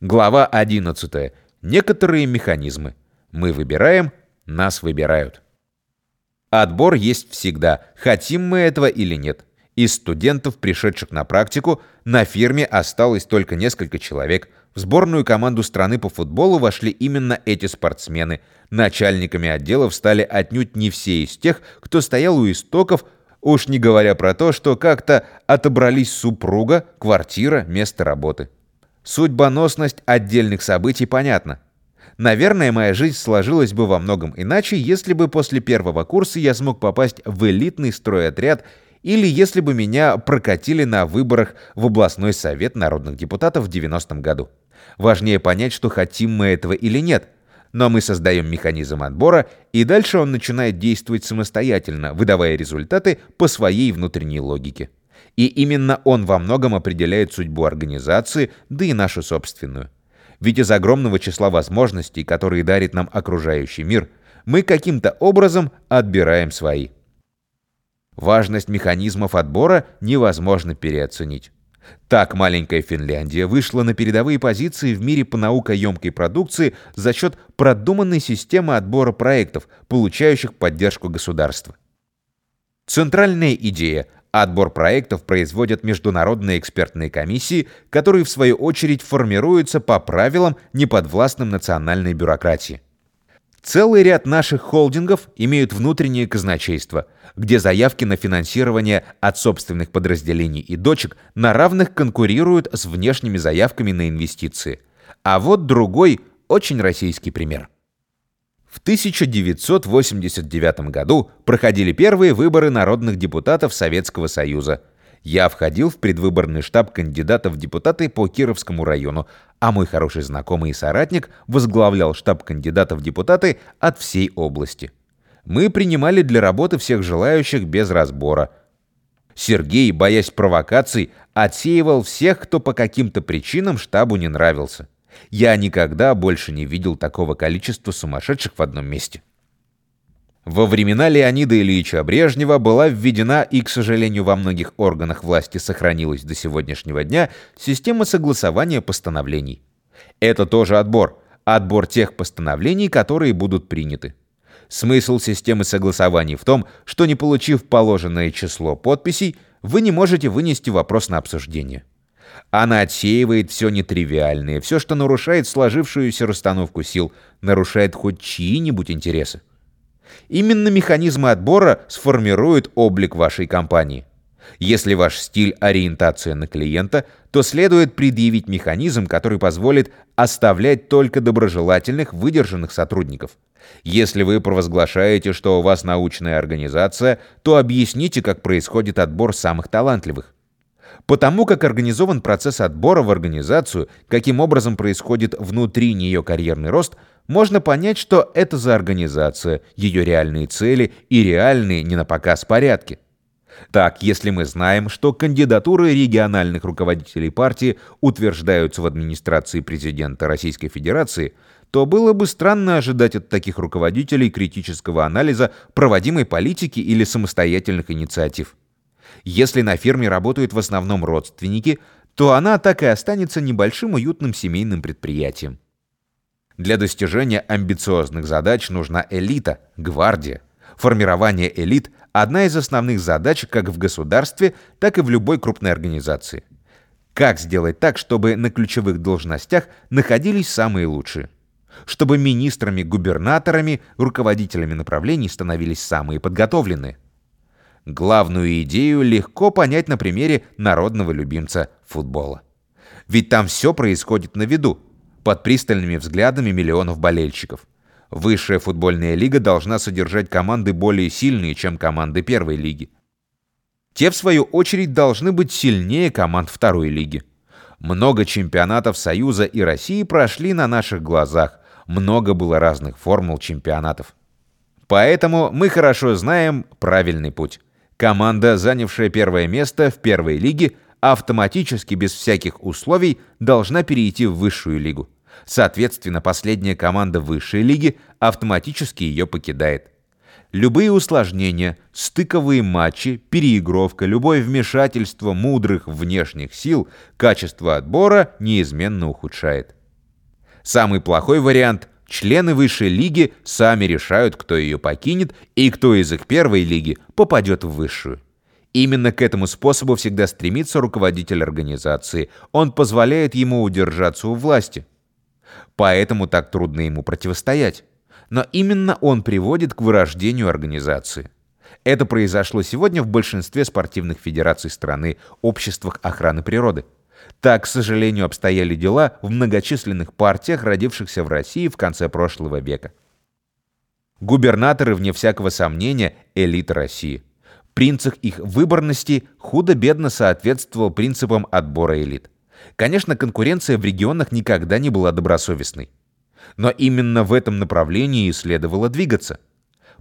Глава 11. Некоторые механизмы. Мы выбираем, нас выбирают. Отбор есть всегда, хотим мы этого или нет. Из студентов, пришедших на практику, на фирме осталось только несколько человек. В сборную команду страны по футболу вошли именно эти спортсмены. Начальниками отделов стали отнюдь не все из тех, кто стоял у истоков, уж не говоря про то, что как-то отобрались супруга, квартира, место работы. Судьбоносность отдельных событий понятна. Наверное, моя жизнь сложилась бы во многом иначе, если бы после первого курса я смог попасть в элитный стройотряд или если бы меня прокатили на выборах в областной совет народных депутатов в 90-м году. Важнее понять, что хотим мы этого или нет. Но мы создаем механизм отбора, и дальше он начинает действовать самостоятельно, выдавая результаты по своей внутренней логике. И именно он во многом определяет судьбу организации, да и нашу собственную. Ведь из огромного числа возможностей, которые дарит нам окружающий мир, мы каким-то образом отбираем свои. Важность механизмов отбора невозможно переоценить. Так маленькая Финляндия вышла на передовые позиции в мире по наукоемкой продукции за счет продуманной системы отбора проектов, получающих поддержку государства. Центральная идея Отбор проектов производят международные экспертные комиссии, которые в свою очередь формируются по правилам, неподвластным национальной бюрократии. Целый ряд наших холдингов имеют внутреннее казначейство, где заявки на финансирование от собственных подразделений и дочек на равных конкурируют с внешними заявками на инвестиции. А вот другой, очень российский пример. В 1989 году проходили первые выборы народных депутатов Советского Союза. Я входил в предвыборный штаб кандидатов в депутаты по Кировскому району, а мой хороший знакомый и соратник возглавлял штаб кандидатов в депутаты от всей области. Мы принимали для работы всех желающих без разбора. Сергей, боясь провокаций, отсеивал всех, кто по каким-то причинам штабу не нравился. Я никогда больше не видел такого количества сумасшедших в одном месте. Во времена Леонида Ильича Брежнева была введена и, к сожалению, во многих органах власти сохранилась до сегодняшнего дня система согласования постановлений. Это тоже отбор. Отбор тех постановлений, которые будут приняты. Смысл системы согласования в том, что не получив положенное число подписей, вы не можете вынести вопрос на обсуждение. Она отсеивает все нетривиальное, все, что нарушает сложившуюся расстановку сил, нарушает хоть чьи-нибудь интересы. Именно механизмы отбора сформируют облик вашей компании. Если ваш стиль – ориентация на клиента, то следует предъявить механизм, который позволит оставлять только доброжелательных, выдержанных сотрудников. Если вы провозглашаете, что у вас научная организация, то объясните, как происходит отбор самых талантливых. Потому как организован процесс отбора в организацию, каким образом происходит внутри нее карьерный рост, можно понять, что это за организация, ее реальные цели и реальные не на показ порядки. Так, если мы знаем, что кандидатуры региональных руководителей партии утверждаются в администрации президента Российской Федерации, то было бы странно ожидать от таких руководителей критического анализа проводимой политики или самостоятельных инициатив. Если на ферме работают в основном родственники, то она так и останется небольшим уютным семейным предприятием. Для достижения амбициозных задач нужна элита, гвардия. Формирование элит – одна из основных задач как в государстве, так и в любой крупной организации. Как сделать так, чтобы на ключевых должностях находились самые лучшие? Чтобы министрами, губернаторами, руководителями направлений становились самые подготовленные? Главную идею легко понять на примере народного любимца футбола. Ведь там все происходит на виду, под пристальными взглядами миллионов болельщиков. Высшая футбольная лига должна содержать команды более сильные, чем команды первой лиги. Те, в свою очередь, должны быть сильнее команд второй лиги. Много чемпионатов Союза и России прошли на наших глазах. Много было разных формул чемпионатов. Поэтому мы хорошо знаем правильный путь. Команда, занявшая первое место в первой лиге, автоматически без всяких условий должна перейти в высшую лигу. Соответственно, последняя команда высшей лиги автоматически ее покидает. Любые усложнения, стыковые матчи, переигровка, любое вмешательство мудрых внешних сил качество отбора неизменно ухудшает. Самый плохой вариант – члены высшей лиги сами решают, кто ее покинет и кто из их первой лиги попадет в высшую. Именно к этому способу всегда стремится руководитель организации. Он позволяет ему удержаться у власти. Поэтому так трудно ему противостоять. Но именно он приводит к вырождению организации. Это произошло сегодня в большинстве спортивных федераций страны, обществах охраны природы. Так, к сожалению, обстояли дела в многочисленных партиях, родившихся в России в конце прошлого века. Губернаторы, вне всякого сомнения, элита России. Принцип их выборности худо-бедно соответствовал принципам отбора элит. Конечно, конкуренция в регионах никогда не была добросовестной. Но именно в этом направлении и следовало двигаться.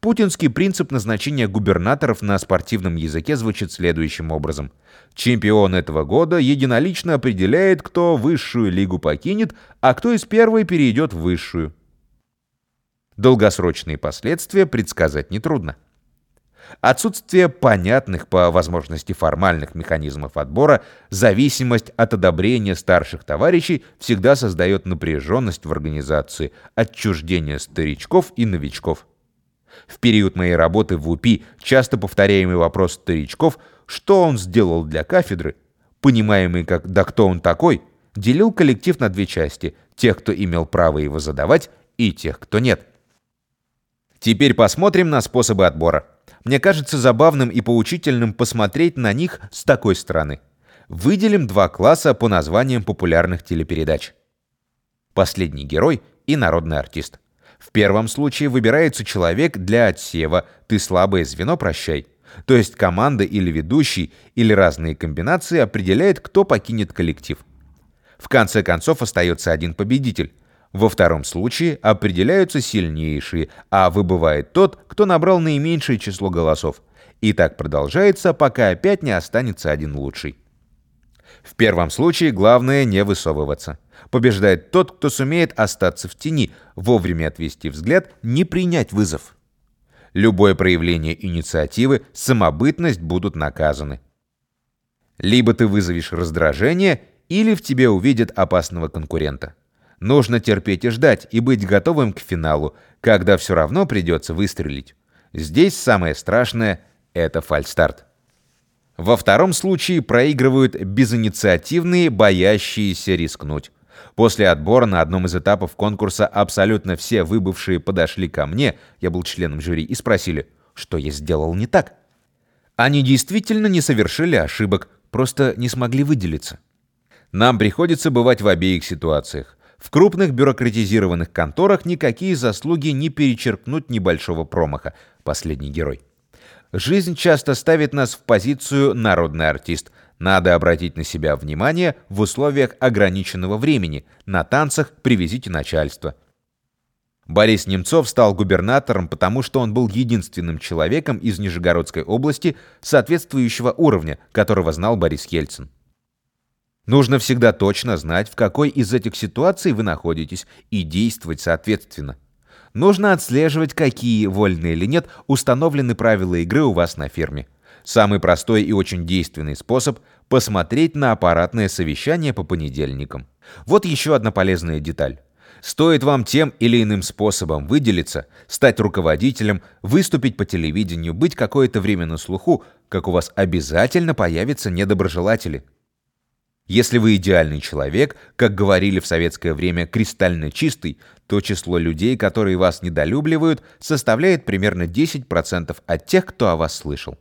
Путинский принцип назначения губернаторов на спортивном языке звучит следующим образом. Чемпион этого года единолично определяет, кто высшую лигу покинет, а кто из первой перейдет в высшую. Долгосрочные последствия предсказать нетрудно. Отсутствие понятных по возможности формальных механизмов отбора, зависимость от одобрения старших товарищей всегда создает напряженность в организации, отчуждение старичков и новичков. В период моей работы в УПИ часто повторяемый вопрос старичков, что он сделал для кафедры, понимаемый как «да кто он такой», делил коллектив на две части – тех, кто имел право его задавать, и тех, кто нет. Теперь посмотрим на способы отбора. Мне кажется забавным и поучительным посмотреть на них с такой стороны. Выделим два класса по названиям популярных телепередач. «Последний герой» и «Народный артист». В первом случае выбирается человек для отсева «ты слабое звено, прощай». То есть команда или ведущий, или разные комбинации определяет, кто покинет коллектив. В конце концов остается один победитель. Во втором случае определяются сильнейшие, а выбывает тот, кто набрал наименьшее число голосов. И так продолжается, пока опять не останется один лучший. В первом случае главное не высовываться. Побеждает тот, кто сумеет остаться в тени, вовремя отвести взгляд, не принять вызов. Любое проявление инициативы, самобытность будут наказаны. Либо ты вызовешь раздражение, или в тебе увидят опасного конкурента. Нужно терпеть и ждать, и быть готовым к финалу, когда все равно придется выстрелить. Здесь самое страшное — это фальстарт. Во втором случае проигрывают безинициативные, боящиеся рискнуть. После отбора на одном из этапов конкурса абсолютно все выбывшие подошли ко мне, я был членом жюри, и спросили, что я сделал не так. Они действительно не совершили ошибок, просто не смогли выделиться. Нам приходится бывать в обеих ситуациях. В крупных бюрократизированных конторах никакие заслуги не перечеркнут небольшого промаха. Последний герой. Жизнь часто ставит нас в позицию «народный артист». Надо обратить на себя внимание в условиях ограниченного времени. На танцах привезите начальство. Борис Немцов стал губернатором, потому что он был единственным человеком из Нижегородской области соответствующего уровня, которого знал Борис Ельцин. Нужно всегда точно знать, в какой из этих ситуаций вы находитесь, и действовать соответственно. Нужно отслеживать, какие, вольные или нет, установлены правила игры у вас на фирме. Самый простой и очень действенный способ – посмотреть на аппаратное совещание по понедельникам. Вот еще одна полезная деталь. Стоит вам тем или иным способом выделиться, стать руководителем, выступить по телевидению, быть какое-то время на слуху, как у вас обязательно появятся недоброжелатели – если вы идеальный человек, как говорили в советское время, кристально чистый, то число людей, которые вас недолюбливают, составляет примерно 10% от тех, кто о вас слышал.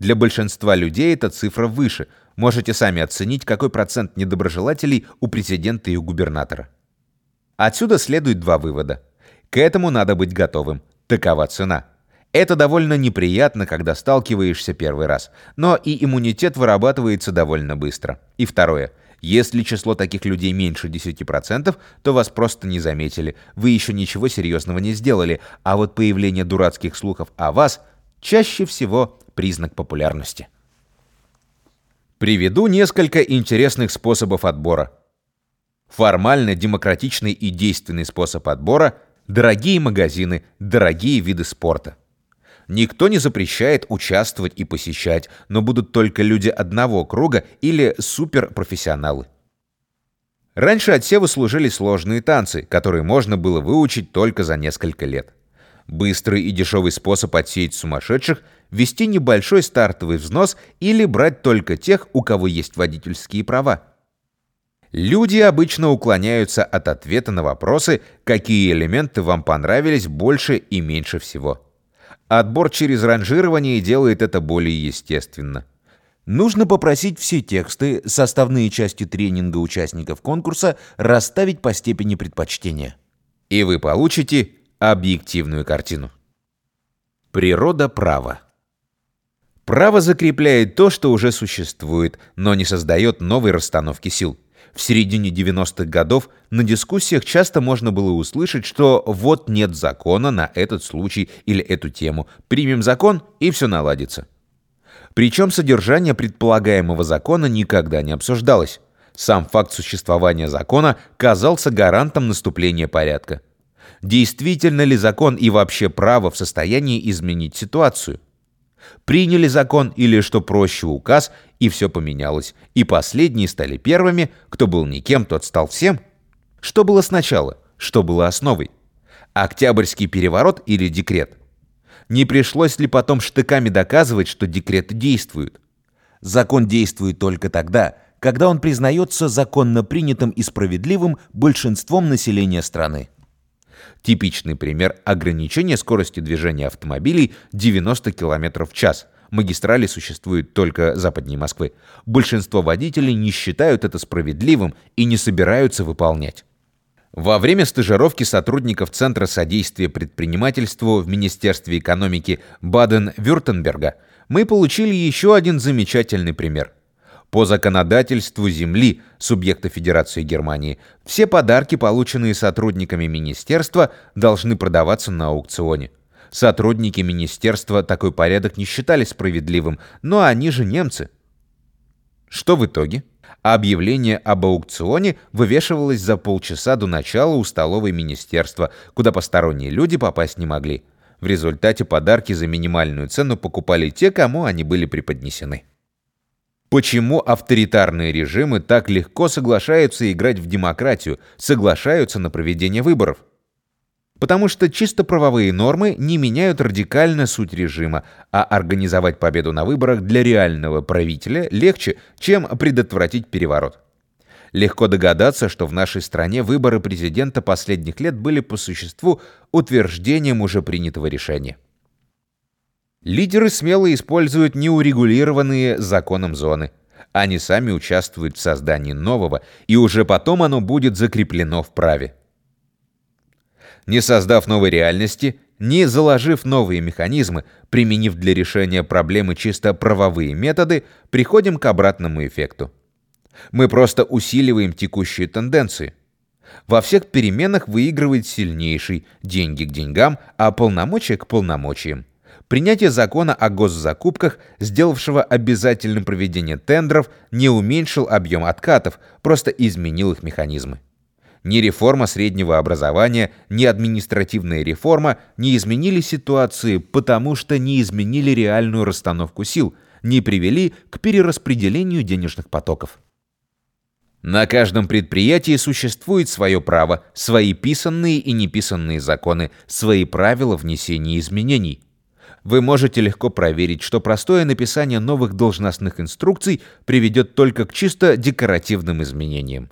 Для большинства людей эта цифра выше. Можете сами оценить, какой процент недоброжелателей у президента и у губернатора. Отсюда следует два вывода. К этому надо быть готовым. Такова цена. Это довольно неприятно, когда сталкиваешься первый раз, но и иммунитет вырабатывается довольно быстро. И второе. Если число таких людей меньше 10%, то вас просто не заметили, вы еще ничего серьезного не сделали, а вот появление дурацких слухов о вас чаще всего признак популярности. Приведу несколько интересных способов отбора. Формально демократичный и действенный способ отбора – дорогие магазины, дорогие виды спорта. Никто не запрещает участвовать и посещать, но будут только люди одного круга или суперпрофессионалы. Раньше отсевы служили сложные танцы, которые можно было выучить только за несколько лет. Быстрый и дешевый способ отсеять сумасшедших – ввести небольшой стартовый взнос или брать только тех, у кого есть водительские права. Люди обычно уклоняются от ответа на вопросы, какие элементы вам понравились больше и меньше всего. Отбор через ранжирование делает это более естественно. Нужно попросить все тексты, составные части тренинга участников конкурса, расставить по степени предпочтения. И вы получите объективную картину. Природа права. Право закрепляет то, что уже существует, но не создает новой расстановки сил. В середине 90-х годов на дискуссиях часто можно было услышать, что вот нет закона на этот случай или эту тему. Примем закон, и все наладится. Причем содержание предполагаемого закона никогда не обсуждалось. Сам факт существования закона казался гарантом наступления порядка. Действительно ли закон и вообще право в состоянии изменить ситуацию? Приняли закон или, что проще, указ, и все поменялось. И последние стали первыми, кто был никем, тот стал всем. Что было сначала? Что было основой? Октябрьский переворот или декрет? Не пришлось ли потом штыками доказывать, что декреты действуют? Закон действует только тогда, когда он признается законно принятым и справедливым большинством населения страны. Типичный пример ограничения скорости движения автомобилей 90 км в час. Магистрали существуют только западнее Москвы. Большинство водителей не считают это справедливым и не собираются выполнять. Во время стажировки сотрудников Центра содействия предпринимательству в Министерстве экономики Баден-Вюртемберга мы получили еще один замечательный пример – по законодательству земли субъекта Федерации Германии все подарки, полученные сотрудниками министерства, должны продаваться на аукционе. Сотрудники министерства такой порядок не считали справедливым, но они же немцы. Что в итоге? Объявление об аукционе вывешивалось за полчаса до начала у столовой министерства, куда посторонние люди попасть не могли. В результате подарки за минимальную цену покупали те, кому они были преподнесены. Почему авторитарные режимы так легко соглашаются играть в демократию, соглашаются на проведение выборов? Потому что чисто правовые нормы не меняют радикально суть режима, а организовать победу на выборах для реального правителя легче, чем предотвратить переворот. Легко догадаться, что в нашей стране выборы президента последних лет были по существу утверждением уже принятого решения. Лидеры смело используют неурегулированные законом зоны. Они сами участвуют в создании нового, и уже потом оно будет закреплено в праве. Не создав новой реальности, не заложив новые механизмы, применив для решения проблемы чисто правовые методы, приходим к обратному эффекту. Мы просто усиливаем текущие тенденции. Во всех переменах выигрывает сильнейший, деньги к деньгам, а полномочия к полномочиям. Принятие закона о госзакупках, сделавшего обязательным проведение тендеров, не уменьшил объем откатов, просто изменил их механизмы. Ни реформа среднего образования, ни административная реформа не изменили ситуации, потому что не изменили реальную расстановку сил, не привели к перераспределению денежных потоков. На каждом предприятии существует свое право, свои писанные и неписанные законы, свои правила внесения изменений – вы можете легко проверить, что простое написание новых должностных инструкций приведет только к чисто декоративным изменениям.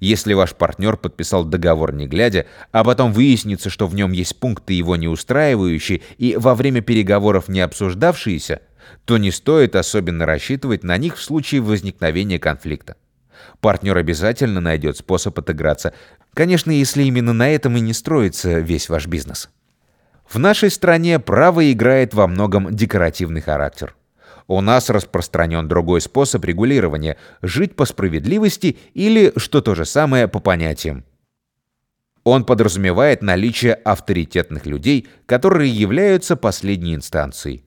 Если ваш партнер подписал договор не глядя, а потом выяснится, что в нем есть пункты его не устраивающие и во время переговоров не обсуждавшиеся, то не стоит особенно рассчитывать на них в случае возникновения конфликта. Партнер обязательно найдет способ отыграться, конечно, если именно на этом и не строится весь ваш бизнес. В нашей стране право играет во многом декоративный характер. У нас распространен другой способ регулирования – жить по справедливости или, что то же самое, по понятиям. Он подразумевает наличие авторитетных людей, которые являются последней инстанцией.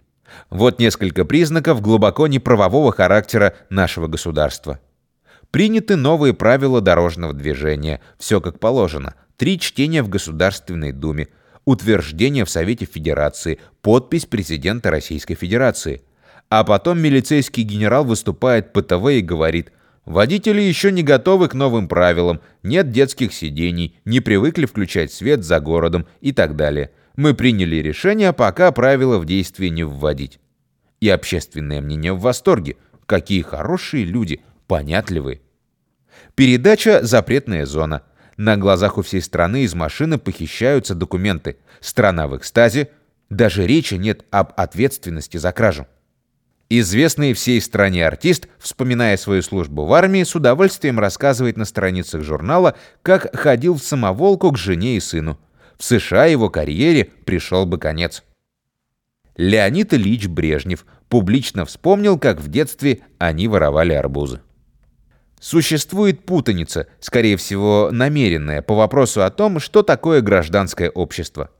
Вот несколько признаков глубоко неправового характера нашего государства. Приняты новые правила дорожного движения, все как положено, три чтения в Государственной Думе – утверждение в Совете Федерации, подпись президента Российской Федерации. А потом милицейский генерал выступает по ТВ и говорит Водители еще не готовы к новым правилам, нет детских сидений, не привыкли включать свет за городом и так далее. Мы приняли решение пока правила в действие не вводить. И общественное мнение в восторге. Какие хорошие люди, понятливые. Передача «Запретная зона». На глазах у всей страны из машины похищаются документы. Страна в экстазе. Даже речи нет об ответственности за кражу. Известный всей стране артист, вспоминая свою службу в армии, с удовольствием рассказывает на страницах журнала, как ходил в самоволку к жене и сыну. В США его карьере пришел бы конец. Леонид Ильич Брежнев публично вспомнил, как в детстве они воровали арбузы. Существует путаница, скорее всего, намеренная, по вопросу о том, что такое гражданское общество –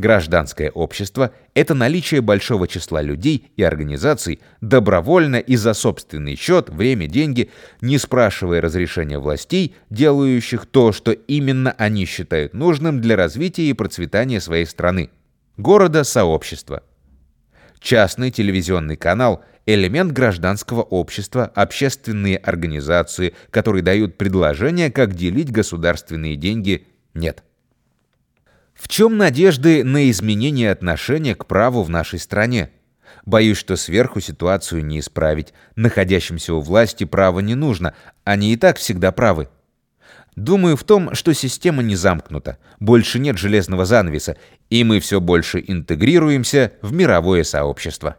Гражданское общество – это наличие большого числа людей и организаций, добровольно и за собственный счет, время, деньги, не спрашивая разрешения властей, делающих то, что именно они считают нужным для развития и процветания своей страны, города, сообщества. Частный телевизионный канал – элемент гражданского общества, общественные организации, которые дают предложения, как делить государственные деньги, нет. В чем надежды на изменение отношения к праву в нашей стране? Боюсь, что сверху ситуацию не исправить. Находящимся у власти право не нужно, они и так всегда правы. Думаю в том, что система не замкнута, больше нет железного занавеса, и мы все больше интегрируемся в мировое сообщество.